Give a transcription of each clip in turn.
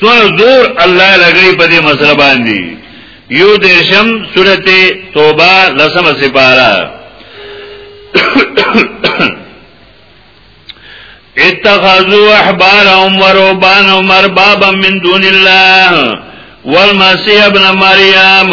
څونه زور الله لګی په دې مسله باندې یو دیشم سورته توبه لسمه سپاره اتخذوا احبارهم ورهبانهم اربابا من دون الله والمسيح ابن مريم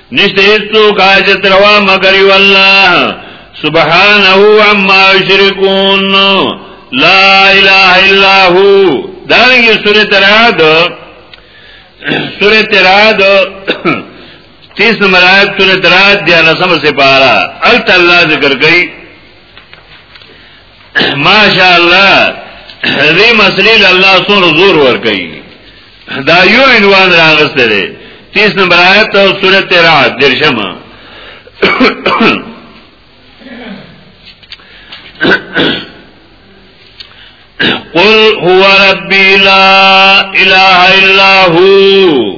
نشته هیڅوک حاجت روا مگر یو الله سبحانه عما یشرکون لا اله الا هو دا یې سورې تراد سورې تراد 30 نمبر آیت سورې تراد دی لسمه سپارا الت الله ذکر کوي ماشاءالله دې مسلې الله سره زور ور کوي دا یو عنوان راغسته دی 30 نمبر آیت او سورته رعد درشمه قل هو ربي لا اله الا هو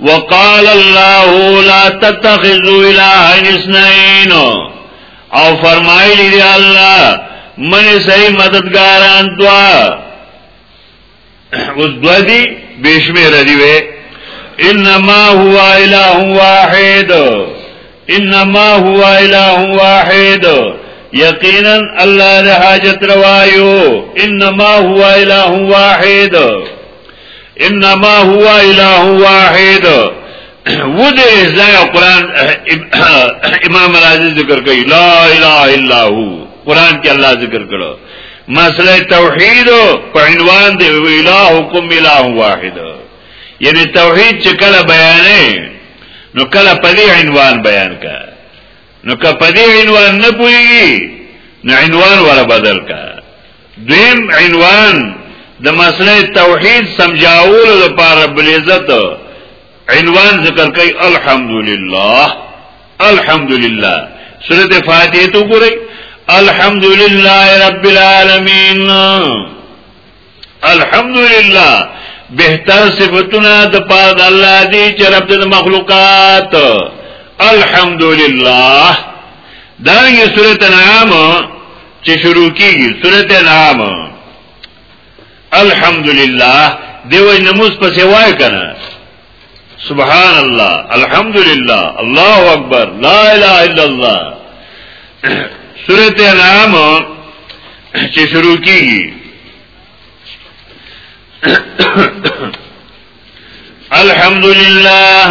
وقال الله لا تتخذوا الهين اثنين او فرمایلی دی الله من صحیح مددگاران دوا اوس دوا دی بشمیر دی وی انما هو اله واحد انما هو اله واحد یقینا الله له حاجت روایو انما هو اله واحد انما هو اله واحد و دې ځای قران امام رازي ذکر کوي لا اله الا هو قران کې الله ذکر کړو مسله توحید په عنوان دی الہکم الہ واحد یعنی توحید چې کله بیانې نو کله په دې عنوان بیان کړه نو که په دې عنوان نه پوهیږي نو عنوان ولا بدل کا دویم عنوان د مسله توحید سمجاول لپاره بلیزت عنوان ذکر کوي الحمدلله الحمدلله سورته فاتحه تو ګورئ الحمدلله رب العالمین الحمدلله بهتر صفاتونه د پاره د الله دی چې رب د مخلوقات الحمدلله دا یې سورته انعام چې شروع کیږي سورته انعام الحمدلله دیو نموز پسې وای کنه سبحان الحمد لله الله اکبر لا اله الا الله صورت نعام چه شروع الحمد لله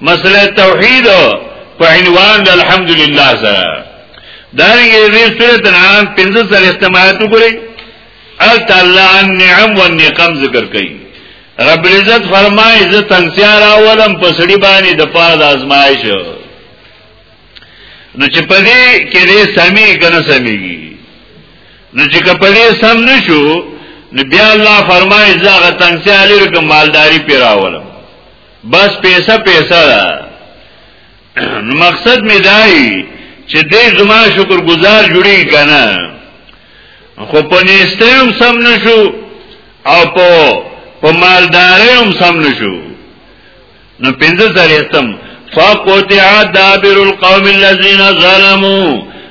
مسله توحید په عنوان د الحمدلله سره دا رنګه دې سورته نام 15 سره استعمالات وکړي ال تعالی النعم والنقم ذکر کړي رب العزت فرمایي زه تنگسیا راولم په سړي باندې د پاره د آزمایش نو چې په دې کې دې سمي کنه سميږي نو چې په دې سم نشو نو بیا الله فرمایي زه غتنګسیا لري کوم مالداري پیراولم بس پیسه پیسه ده نو مقصد می دای چې دې زما شکر گزار جوړی کنه خو په نيسته هم سم نشو او په په مالداري هم سم نشو نو پنځه زره استم فقطع دابر القوم الذين ظلموا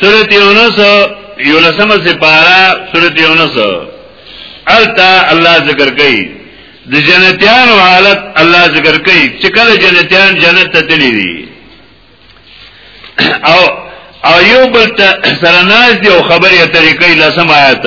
سورت یونس یونسمه سپارا سورت یونس التا الله ذکر کوي د جنتیانو حالت الله ذکر کوي چې کله جنتیان جنت ته تللی دي او او یو بل ته سره ناز دی او خبرې اترې کوي لسم آیات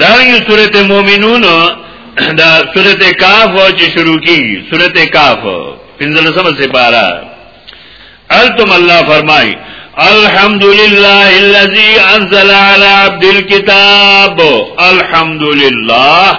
دا یو سورت مومنون دا سورت کاف او چې شروع کی سورت کاف پنځلسمه سپارا التم الله فرمای الحمدلله الذي انزل على عبد الكتاب الحمدلله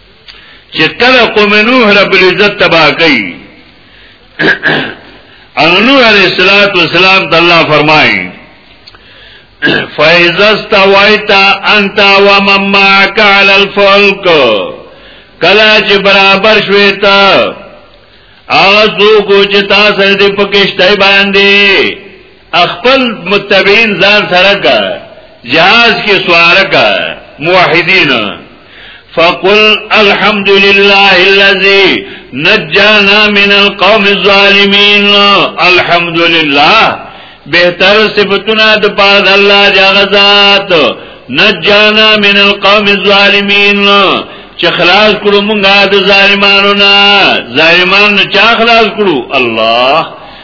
چې کله قوم نوح رب العزت تبا کوي او نوح علیہ الصلوۃ والسلام ته الله فرمایي فایز استویت انت و من معك على الفلك کلا چې برابر شوې تا اغه څوک چې تاسو دې پکې شته باندې خپل متبعین ځان سره کا جهاز کې سوار کا موحدین فقل الحمد لله الذي نجانا من القوم الظالمين الحمد لله بهتر صفاتنا د پاد الله جغزاد نجانا من القوم الظالمين چې خلاص کړو مونږه د ظالمانو نه ظالمانو چا خلاص کړو الله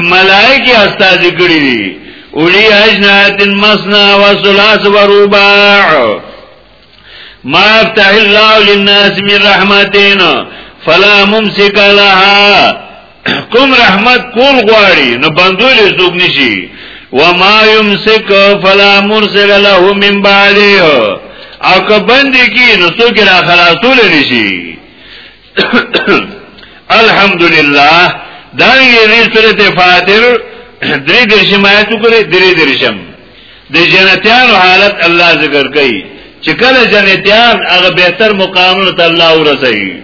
ملائکه استاد کړی دي اولی اجنات مسنا و ثلاث و رباع ما افتح الله للناس من رحمتين فلا ممسك لها کوم رحمت کول غواړي نو بندول زوګ نشي وما يمسك فلا مرسل له من بعده او که بندې کی نو څوک را خلاصول نشي الحمدلله دا یې سورته فاتر درې درشم آیت کړې درې درشم د جنتیانو حالت الله ذکر کوي چې کله جنتیان هغه بهتر مقامونو ته الله ورسوي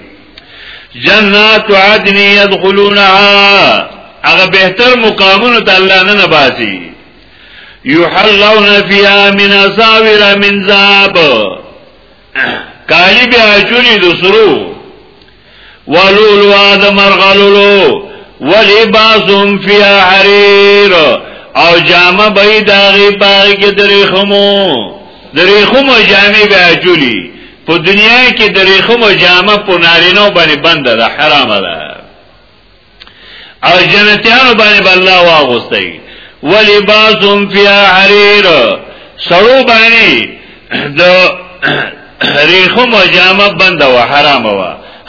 جنات عدن يدخلونها هغه بهتر مقامونو ته الله نه نباسي يحلون فيها من اساور من ذهب کالی بیا چولی دو سرو ولولو آدم ارغلولو ولباسهم فی حریر او جامه بای داغی پاگی که دریخمو دریخمو جامه بیا چولی په دنیا کې دریخمو جامه په نارینو بانی بنده ده حرام ده او جنتیانو باندې الله واغوستای ولباسهم فيها حرير سړو باندې د ریخو مجامه بند و حرام و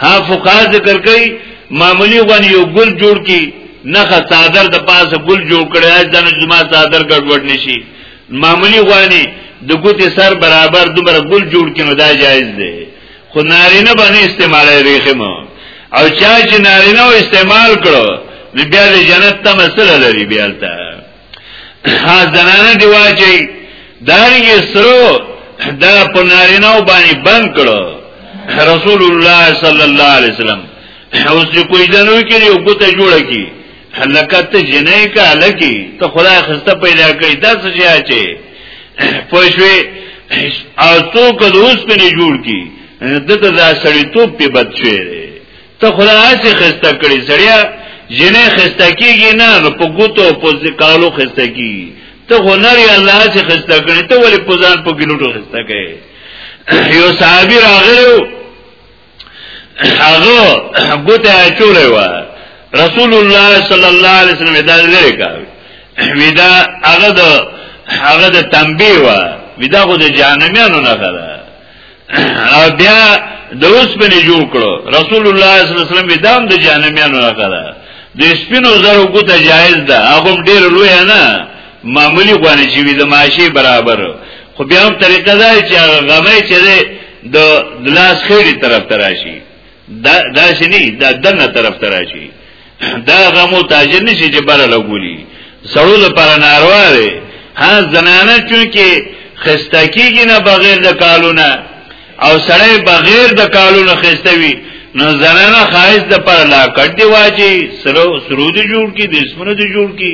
ها فقها ذکر کوي معمولی غن یو ګل جوړ کی نخه صادر د پاسه ګل جوړ کړی اج دنه جما صادر ګډوډ نشي معمولی غوانی د ګوتې سر برابر دومره ګل جوړ کینو دا جایز دی خو نارینه باندې استعمال ریخم او چا چې نارینه استعمال کړو نو بیا د جنت ته مسله لري بیا ته ها زنانه دی واچي دارنګه سرو دا په نارینه باندې بند کړو رسول الله صلی الله علیه وسلم اوس کوی جنو کې یو ګوته جوړه کی هلکت جنې کا لکی ته خدای خسته پیدا کړی دا څه شي چې پښوی او تو کله اوس په نه جوړ کی دته دا سړی توپ په بد شي ته خدای هسه خسته کړی سړیا جنې خسته کیږي نه نو په ګوتو په ذکالو خسته کیږي ته هنر یې الله چې خسته کړی ته ولې په ځان په ګلوټو خسته کړي یو صحابي راغلو هغه ګوته چولې و رسول الله صلی الله علیه وسلم دا لري کا ودا هغه د هغه د تنبیه و ودا خو د جهنميانو نه ده او بیا د اوس په جوړ کړو رسول الله صلی الله علیه وسلم ودا د جهنميانو نه ده د سپینو زرو ګوته جایز ده هغه ډیر لوی نه معمولی غوانه چې وي د معاشي برابر خو بیا هم طریقه دا چې غمه چې د دلاس خېری طرف تراشي دا دا شنی دا دنه طرف تراشي دا غمو تاجر نشي چې بره لګولي سړو لپاره ناروا دی ها زنانه چونکه خسته کیږي نه بغیر د کالونه او سړی بغیر د کالونه خسته وي نو زنانه خایز د پر لا کټ دی واچي سرو سرو دی جوړ کی د اسمنو دی جوړ کی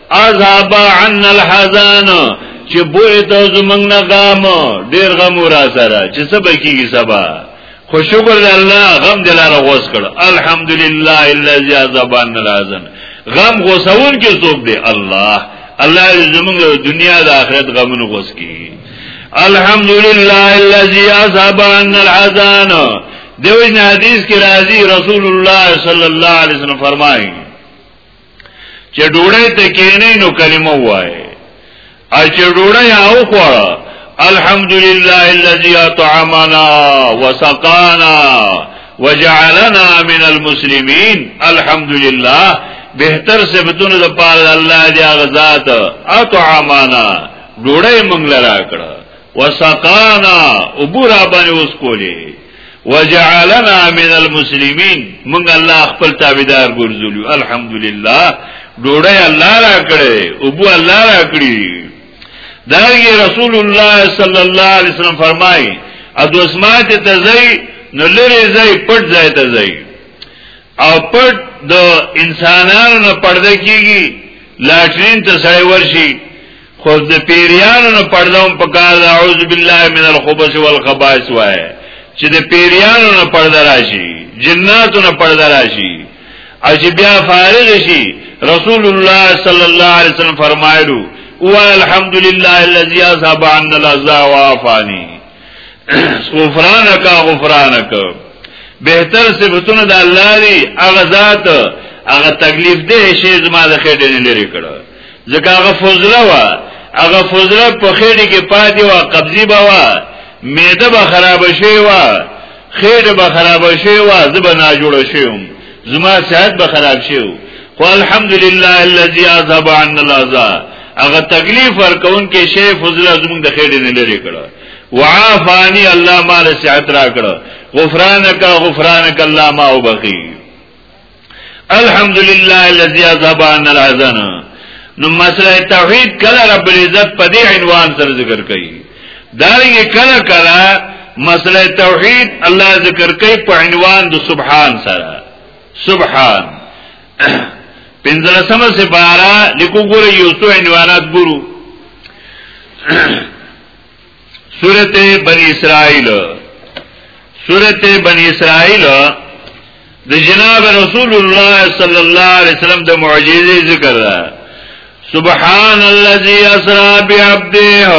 اذهب عن الحزان چې بوې ته زمنګ نه غام ډیر غم را سره چې څه بکیږي سبا خو شکر الله غم دلاره غوس کړ الحمدلله الذي اذهب عن الحزان غم غوسون کې څوک دی الله الله زمنګ دنیا د آخرت غمونه غوس کی الحمدلله الذي اذهب عن الحزان دیو حدیث کې راځي رسول الله صلی الله علیه وسلم فرمایي چې ډوړې ته کینې نو کلمه وای ا چې ډوړې او خوړه الحمدلله الذي اطعمنا وسقانا وجعلنا من المسلمين الحمدلله بهتر صفاتونو د پاره الله دی هغه ذات اطعمنا ډوړې مونږ لرا کړه وسقانا وبورا باندې اوس کولې وجعلنا من المسلمین موږ الله خپل تابعدار ګرځولیو الحمدلله ډوړی الله را کړې او بو الله را کړې دا رسول الله صلی الله علیه وسلم فرمایي ادو اسمات ته ځای نو لري ځای پټ ځای ته ځای او پټ د انسانانو نه پرده کیږي لاټرین ته سړی ورشي خو د پیریانو نه پردوم په کار د اعوذ بالله من الخبث والخبائث وای چې د پیریانو نه پرده راشي جناتو نه پرده راشي او چې بیا فارغ شي رسول الله صلی الله علیه وسلم فرمایلو او الحمدلله الذي اصاب عنا العذاب وعافاني غفرانك غفرانك بهتر صفاتونه د الله دی هغه ذات هغه تکلیف ده شی زما د خېټې نه لري کړو ځکه هغه فضله وا هغه فضله په خېډه کې پاتې وا قبضي به وا معده به خراب شي وا خېډه به خراب شي وا زبه نه جوړ شي زما صحت به خراب شي خو الحمدلله الذي عذب عن العذا هغه تکلیف ورکون کې شی فضله زموږ د خېډه نه لري کړه وعافانی الله مال صحت را کړه غفرانک غفرانک الله ما وبخي الحمدلله الذي عذاب عن الحزن نو مسله توحید کله رب العزت په دې عنوان سره ذکر کړي دارنګه کله کله مسله توحید الله ذکر کوي په عنوان د سبحان سره سبحان پنځلسمه سپاره لیکو ګوره یو څو عنوانات ګورو سورت بن اسرائیل سورت بن اسرائیل د جناب رسول الله صلی الله علیه وسلم د معجزې ذکر ده سبحان الذي اسرا بعبده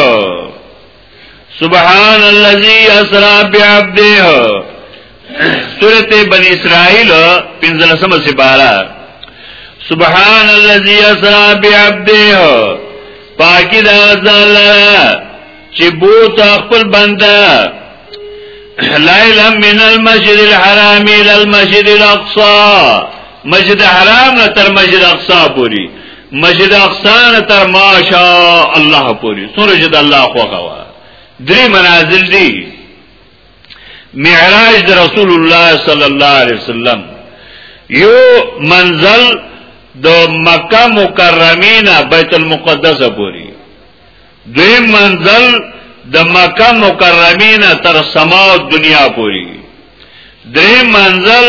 سبحان الذي اسرا بعبده سورت بن اسرائیل پنزلسم سپارا سبحان اللذی اسرا بی عبده پاکی دا ازدان لرا چی بوت اخپل بنده لائلم من المسجد الحرامی للمسجد الاقصا مسجد حرام نه تر مسجد اقصا پوری مسجد اقصا نه تر ماشاء الله پوری سورج د الله خوخوا درې منازل دي معراج د رسول الله صلی الله علیه وسلم یو منزل د مکه مکرمه نه بیت المقدس پوری دوی منزل د مکه مکرمه نه تر سما دنیا پوری درې منزل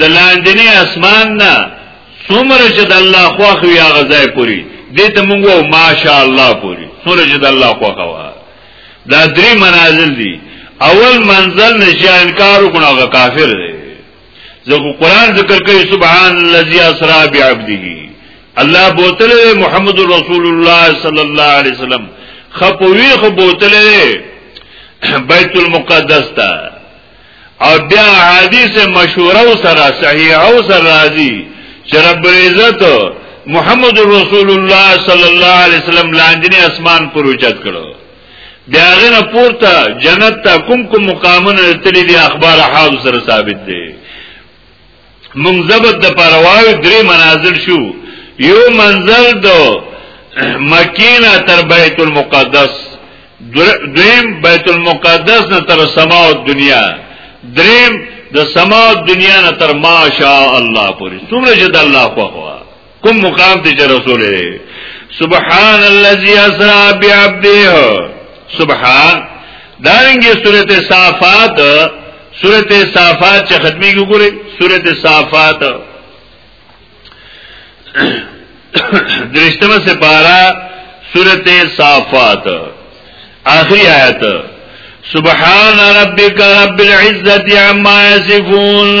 د لاندنی اسمان نه څومره چې د الله خوښ وي هغه ځای پوری دې ته موږ ماشاء الله پوری څومره چې د الله خوښ وي دا درې منازل دي اول منزل نشي انکار وکړو هغه کافر دی ځکه قران ذکر کوي سبحان الذي اسرا بعبده الله بوتل محمد رسول الله صلی الله علیه وسلم خپوی خو بوتل بیت المقدس ته او بیا حدیث مشوره سره صحیح او سره راځي چې رب عزت محمد رسول الله صلی الله علیه وسلم لاندې اسمان پر اوچت کړو بیا غنه پورته جنت ته کوم کوم مقامونه تللی دي اخبار حال سره ثابت دي مونږ زبد د پروايو درې منازل شو یو منزل د مکینه تر بیت المقدس دویم بیت المقدس نه تر سما او دنیا دریم د سما او دنیا نه تر ماشاء الله پورې څومره چې د الله خو خوا کوم مقام ته چې رسول دی سبحان الذي اسرا بعبده سبحان دارنګه سورته صافات سورته صافات چې ختمي ګوري سورته صافات درشتمه سپارا سورته صافات آخری آیت سبحان ربک رب العزت عما یصفون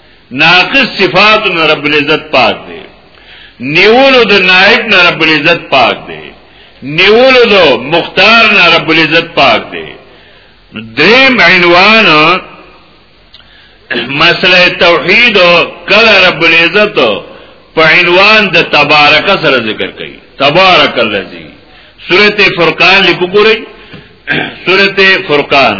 ناقص صفات نه رب العزت پاک دی نیولو د نائب نه رب العزت پاک دی نیولو د مختار نه رب العزت پاک دی دریم عنوان مسله توحید کله رب العزت په عنوان د تبارک سره ذکر کړي تبارک الذی سورته فرقان لیکو ګورئ سورته فرقان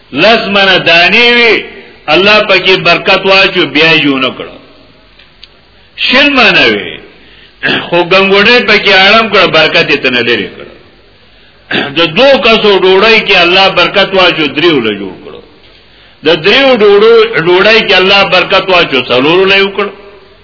لس منه دانی وی الله پکې برکت واچو بیا یو نکړو شل منه وی خو ګنګوډې پکې اړم کړ برکت یې تنه لري کړ د دو کسو ډوړی کې الله برکت واچو دریو له جوړ کړو د دریو ډوړو ډوړی کې الله برکت واچو څلورو له وکړو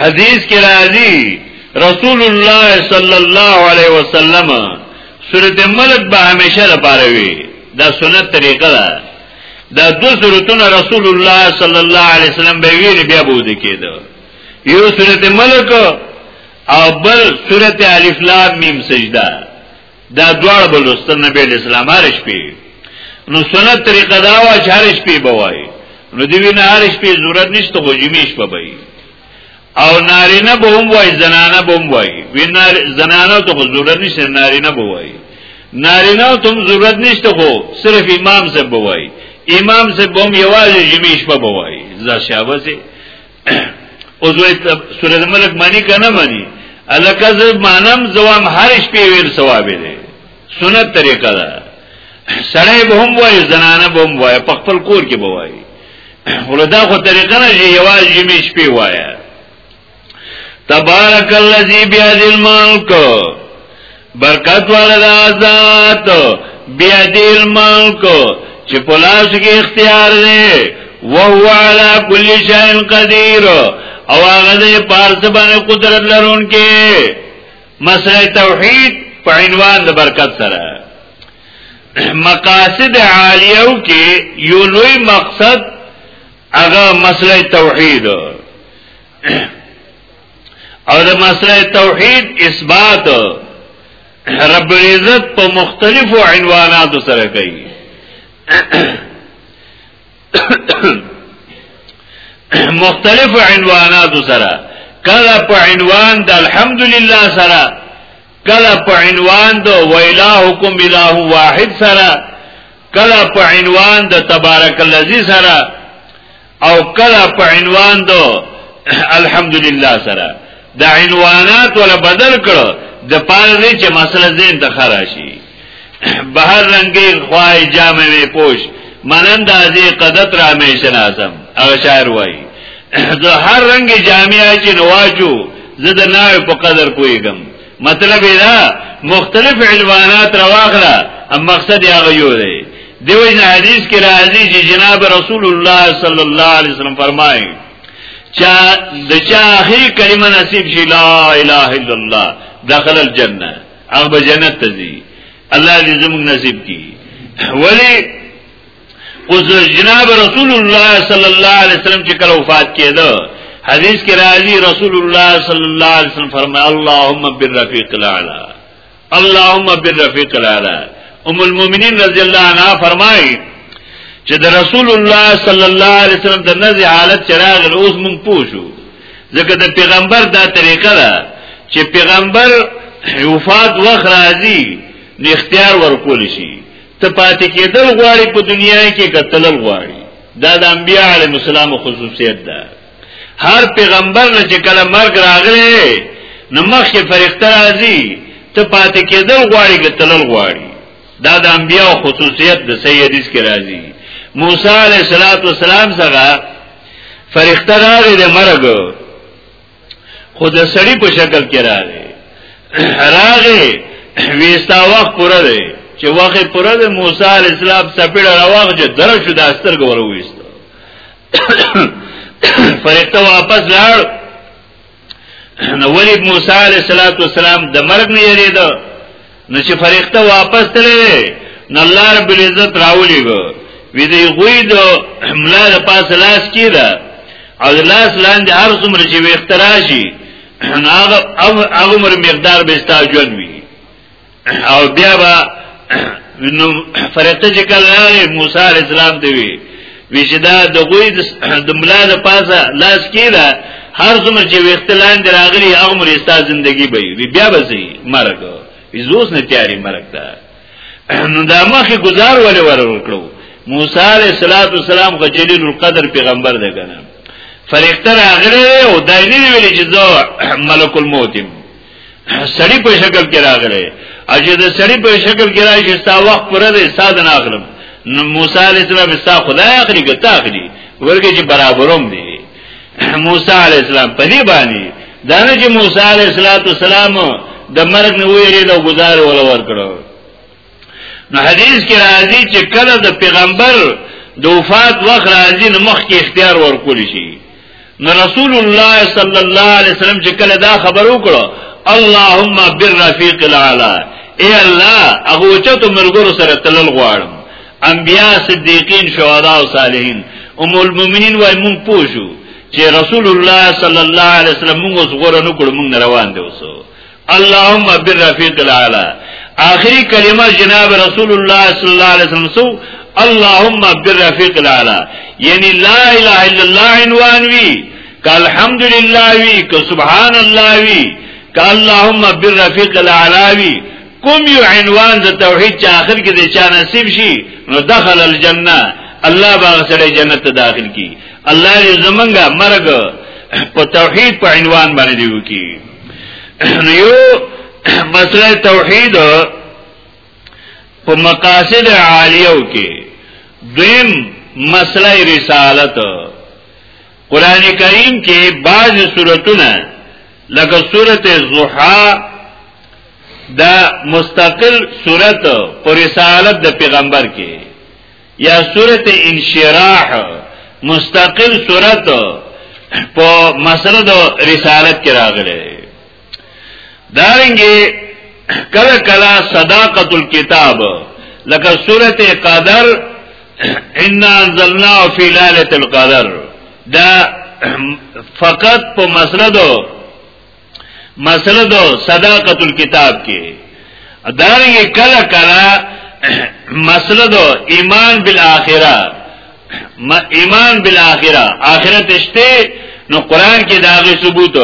حدیث کې راځي رسول الله صلی الله علیه وسلم سورته ملک به همیشه لپاره وي دا سنت طریقه ده دا دو سورتونه رسول الله صلی الله علیه وسلم به ویل بیا بود کېده یو سورته ملک او بل سورته الف لام میم سجده دا دواړه بل لوستل نبی اسلام هر شپې نو سنت طریقه دا وا چې هر شپې بوای نو دی وینه هر شپې ضرورت نشته خو جمعې شپه به او نارینه به هم وای زنانه به هم وای وینه زنانه ته خو ضرورت نشته نارینه به وای نارینه ته هم ضرورت نشته خو صرف امام زه بوای امام زه بوم یوازې جمعې شپه بوای زاشابه او زوی سورۃ الملک معنی کنه معنی الکه ز مانم زوام هر شپې ویل ثواب دی سنت طریقه ده سړی به هم وای زنانه به هم وای په خپل کور کې به وای ولدا خو طریقه نه یې یواز یې شپې وای تبارک الذی بیاد الملک برکت والا دا ذات بیدی الملک چې پلاس کې اختیار دی وهو على كل شيء قدير او هغه دې پارس باندې قدرت لرونکي مسله توحید په عنوان د برکت سره مقاصد عالیو کې یو لوی مقصد هغه مسله توحید او د مسله توحید اثبات رب العزت په مختلفو عنواناتو سره کوي مختلف عنوانات سره کله په عنوان د الحمدلله سره کله په عنوان د ویلاهکم اله واحد سره کله په عنوان د تبارک الذی سره او کله په عنوان دو الحمدلله سره د عنوانات ولا بدل کړو د پاره دې چې مسله زین ته خراشي بهر رنگي خوای جامې وې پوش منند ازي قدرت را مې شناسم او شاعر وای زه هر رنگي جامې چې نواجو زه د ناوې په قدر پويګم مطلب دا مختلف عنوانات راوغلا ام مقصد هغه یو دی دیو جن حدیث کې راځي چې جناب رسول الله صلی الله علیه وسلم فرمایي چا د چا اخی کلمه نصیب شي لا اله الا الله داخل الجنه هغه جنت ته ځي الله دې زموږ نصیب کړي ولی اوس جناب رسول الله صلی الله علیه وسلم چې کله وفات کېده حدیث کې راځي رسول الله صلی الله علیه وسلم فرمای اللهم بالرفیق الاعلى اللهم بالرفیق الاعلى ام المؤمنین رضی الله عنها فرمایي چې د رسول الله صلی الله علیه وسلم د نزع حالت چراغ اوس مونږ پوښو ځکه د پیغمبر دا طریقه ده چې پیغمبر وفات وخت راځي نو اختیار ورکول شي ته پاتې کېدل غواړي په دنیا کې قتل غواړي دا د انبیاء علیهم السلام خصوصیت ده هر پیغمبر نه چې کله مرګ راغلی نو مخکې فرښتہ راځي ته پاتې کېدل غواړي قتل غواړي دا د انبیاء خصوصیت د صحیح حدیث کې راځي موسی علیه السلام سره فرښتہ راغی د مرګ خو د سړی په شکل کې راغی راغی ویستا وخت پوره دی چې وخت پوره دی موسی علی السلام سپیړه راوغ چې درو شو د استر ګور ویست فرښتہ واپس لاړ نو ولی موسی علی السلام د مرګ نه یریدو نو چې فرښتہ واپس تللی نو الله رب العزت راولېګو وی دی غوی د ملا د پاس لاس کیدا او لاس لاندې هر څومره چې وختراشي هغه هغه مر مقدار به استاجون وی او بیا با نو فرته چې کله موسی عليه السلام دی وی وی چې دا د غوی د ملا د پاسه لاس کیلا هر څومره چې وختلان دراغلی هغه مر استا زندگی به وی بیا به زی مرګ ایزوس نه تیاری مرګ دا نو دا مخه گزار ولې ورور کړو موسی علیہ الصلوۃ والسلام غ جلیل القدر پیغمبر دی کنه فرښتہ راغله او دایلی ویل چې زه ملک الموت سړی په شکل کې راغلی اجه د سړی په شکل کې راشي ستا وخت پر دې ساده نه اخلم نو موسی علیه السلام ستا خدای اخلي ګټه اخلي ورګه چې برابروم دي موسی علیه السلام په دې باندې دا نه چې موسی علیه السلام د مرګ نه ویری دا گزار ولا ور کړو نو حدیث کې راځي چې کله د پیغمبر د وفات وخت راځي نو مخ کې اختیار ورکول شي نو رسول الله صلی الله علیه وسلم چې کله دا خبر وکړو اللهم بالرفیق الاعلى اے الله هغه چته مرګور سره تلل غواړم انبیاء صدیقین شهدا او صالحین ام المؤمنین وای مونږ پوښو چې رسول الله صلی الله علیه وسلم موږ زغره نو کړو موږ روان دي اوسو اللهم بالرفیق الاعلى آخری کلمه جناب رسول الله صلی الله علیه وسلم سو اللهم بالرفیق الاعلى یعنی لا اله الا الله عنوان وی ک الحمد لله وی ک سبحان الله وی ک اللهم بالرفیق الاعلى وی کوم یو عنوان د توحید چې آخر کې د چا نصیب شي نو دخل الجنه الله باغ سره جنت ته داخل کی الله دې زمونږه مرګ په توحید په عنوان باندې وکي یو مسله توحید په مقاصد عالیو کې دویم مسله رسالت قران کریم کې بعض سورتونه لکه سورت الضحى دا مستقل صورت پر رسالت د پیغمبر کې یا سورت انشراح مستقل سورت په مسله د رسالت کې راغلی دارنګي کله کله صداقت الكتاب لکه سورت قدر ان انزلنا فی ليله القدر دا فقط په مسله دو مسله دو صداقت الكتاب کې دارنګه کله کله مسله دو ایمان بالآخرة ما ایمان بالآخرة آخرت شته نو قران کې داغه ثبوت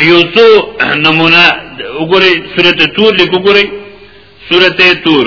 یو څو نمونه وګورئ سورته تور لیکو ګورئ سورته تور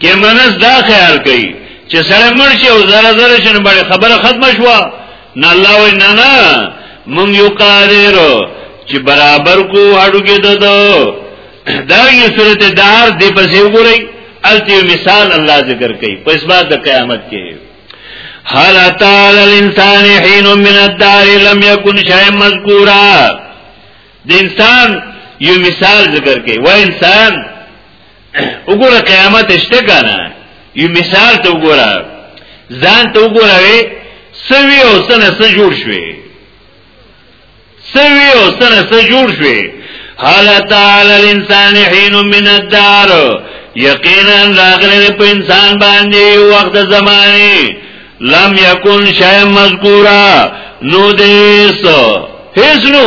کې منس دا خیال کوي چې سره مړ شي او زره زره شنه باندې خبره ختمه شو نه الله وای نه نه مونږ یو قادر چې برابر کو هډو کې دو دا یې صورت دار دې پسې وګورئ التی مثال الله ذکر کوي په اسباد د قیامت کې هل اتال الانسان حين من الدار لم يكن شيئا مذكورا د انسان یو مثال ذکر کوي و انسان وګوره قیامت شته کنه یو مثال ته وګوره ځان ته وګوره وې سوي او سنه سره جوړ شوي سوي او سنه سره جوړ شوي حالا تعالی الانسان حين من الدار یقینا راغله په انسان باندې وخت زمانه لم یکن شی مذکورا نو دیس هیڅ نو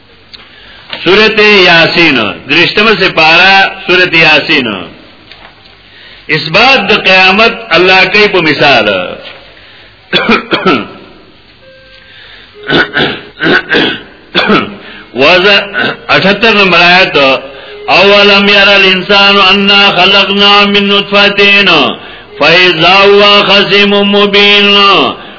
سورت یاسین درشتم سپارا سورت یاسین اثبات د قیامت الله کوي په مثال وز 78 نمبر آیت اولم ير الانسان انا خلقنا من نطفه فاذا هو خصيم مبين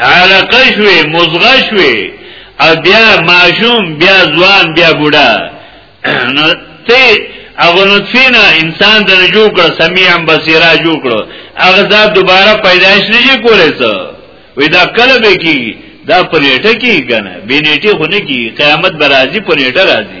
علاقه شوی مزغه شوی او بیا ماشوم بیا ځوان بیا بوډا نو ته هغه نطفینا انسان د رجوع کړ سمیع بصیرا جوړ کړ هغه ذات دوباره پیدائش نه کولای څه وې دا کله به کی دا پرېټه کی کنه بینېټه خو نه کی قیامت برازي پرېټه راځي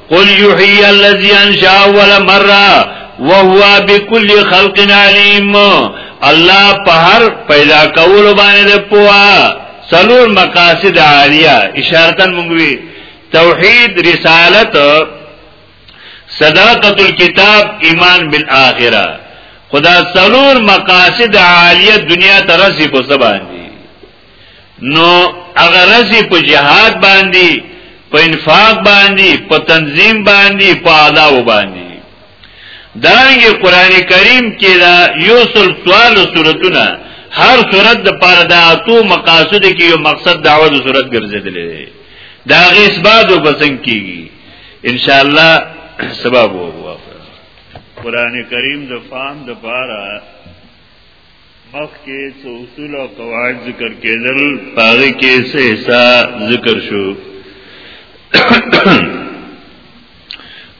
قل یحیی الذی انشا اول مره وهو بكل خلق علیم الله په هر پیدا کول باندې پوها څلور مقاصد عالیه اشارتن موږ توحید رسالت صداقت الكتاب ایمان بالآخرہ خدا سلور مقاصد عالیه دنیا ترسی کو سبان دی نو هغه رزي په جهاد باندې په انفاق باندې په تنظیم باندې په آداب باندې دانګي قران کریم کې دا یو سل سوال سورتونه هر سورت د پاره د اتو مقاصد کې یو مقصد دعوه د سورت ګرځیدلې دی دا غیس بعد وبسنګ کیږي ان شاء الله سبب وو قران کریم د فهم د پاره مخکې څو اصول او قواعد ذکر کېدل پاره کې څه حصہ ذکر شو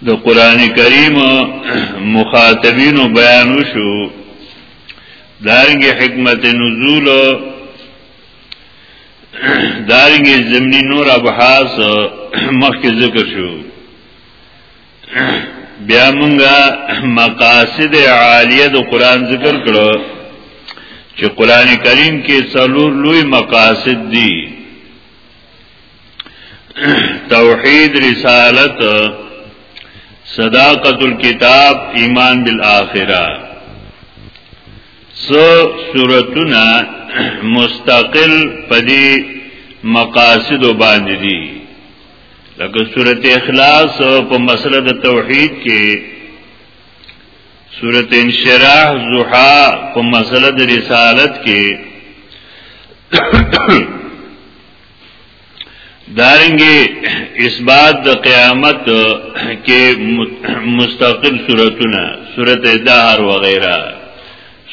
د قران کریم مخاطبینو بیان وشو دارنګ حکمت نزول دارنګ زمینی نور ابحاث مخکې ذکر شو بیا مونږه مقاصد عالیه د قران ذکر کړو چې قران کریم کې څلور لوی مقاصد دي توحید رسالت صداقت الكتاب ایمان بالآخرہ سو صورتنا مستقل پدی مقاصد باندې دي لکه سورت اخلاص په مسله د توحید کې سورت انشراح زحا په مسله د رسالت کې دارنګي اثبات د قیامت کې مستقل سورتونه سورت دهر وغیرہ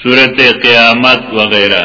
سورت قیامت وغیرہ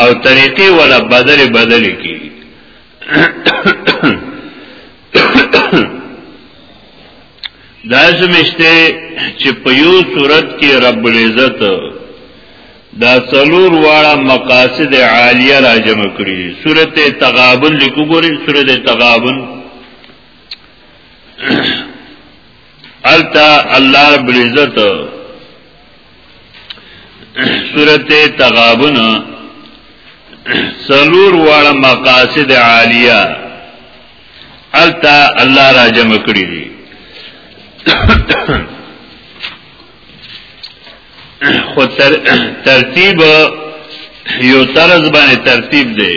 او طریقې ولا بدل بدل کی دا سمشته چې په یو صورت کې رب العزت دا څلور واړه مقاصد عالیه را جمع کړي سورته تغابن لیکو ګوري سورته تغابن التا الله رب العزت سورت تغابن سلور والا مقاصد عالیه التا الله را جمع کړی دي خو تر ترتیب یو طرز باندې ترتیب دی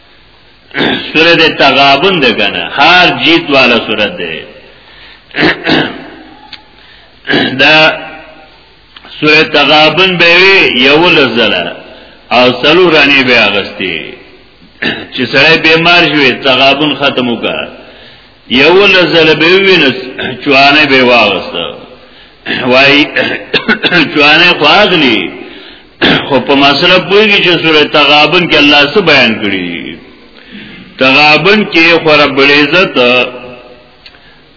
سوره د تغابن ده کنه هر جیت والا سوره ده دا سوره تغابن به یو لزله او سلو رانی به اغستی چې سړی بیمار شوی تغابن ختم وکړ یو لزل به وینس چوانه به واغست وای چوانه خواغلی خو په مسله پوهیږي چې سوره تغابن کې الله څه بیان کړی تغابن کې خو رب العزت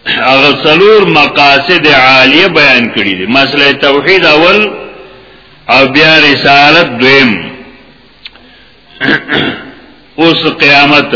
هغه څلور مقاصد عالیه بیان کړی دي مسله توحید اول او بیا رسالت دویم اوس قیامت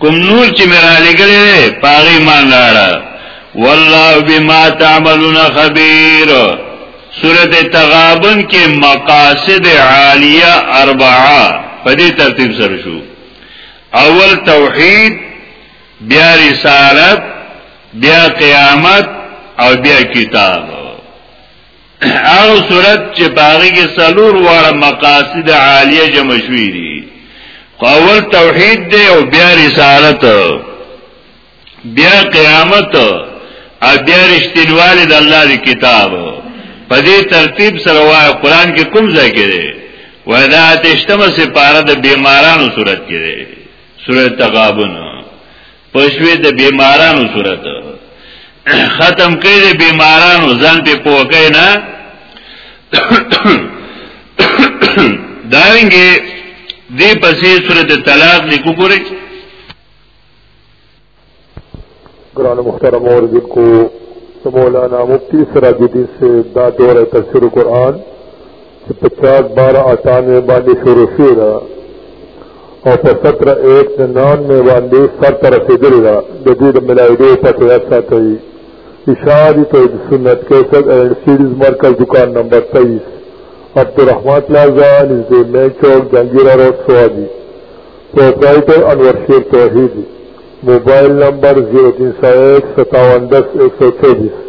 کوم نور چې مې را لګلې پاغي مان راړه والله بما تعملون خبير سورته تغابن کې مقاصد عالیه اربعه په دې ترتیب سره شو اول توحید بیا رسالت بیا قیامت او بیا کتاب هغه صورت چې باغی کې سلور واړه مقاصد عالیه جمع شوې دي اول توحید دی او بیا رسالت بیا قیامت او بیا رښتینواله د الله دی کتاب په دې ترتیب سره وای قران کې کوم ځای کې دی وای دا تشتمه سپاره د بیمارانو صورت کې دی سورۃ تغابن پښوی د بیمارانو صورت ختم کړي د بیمارانو ځان په پوکې نه دارنګي دی پسې صورت طلاق لیکو ګوري ګران محترم اوردن کو مولانا مفتی سراج الدین سے دا دور تفسیر قرآن چې په چاټ بارہ اٹھانوے باندې شروع شوې ده او په ستره ایک ننانوے باندې سر ته رسېدلې ده د دې د ملاویدو پته یاد ساتئ اشاری توحید سنت کیسټ اینڈ سیډیز مرکز دکان نمبر 23 عبدالرحمن پلازا نزدې مین چوک جنگیرا روډ سوادی پروپرائیټر انور شیر توحید موبایل نمبر 03015710124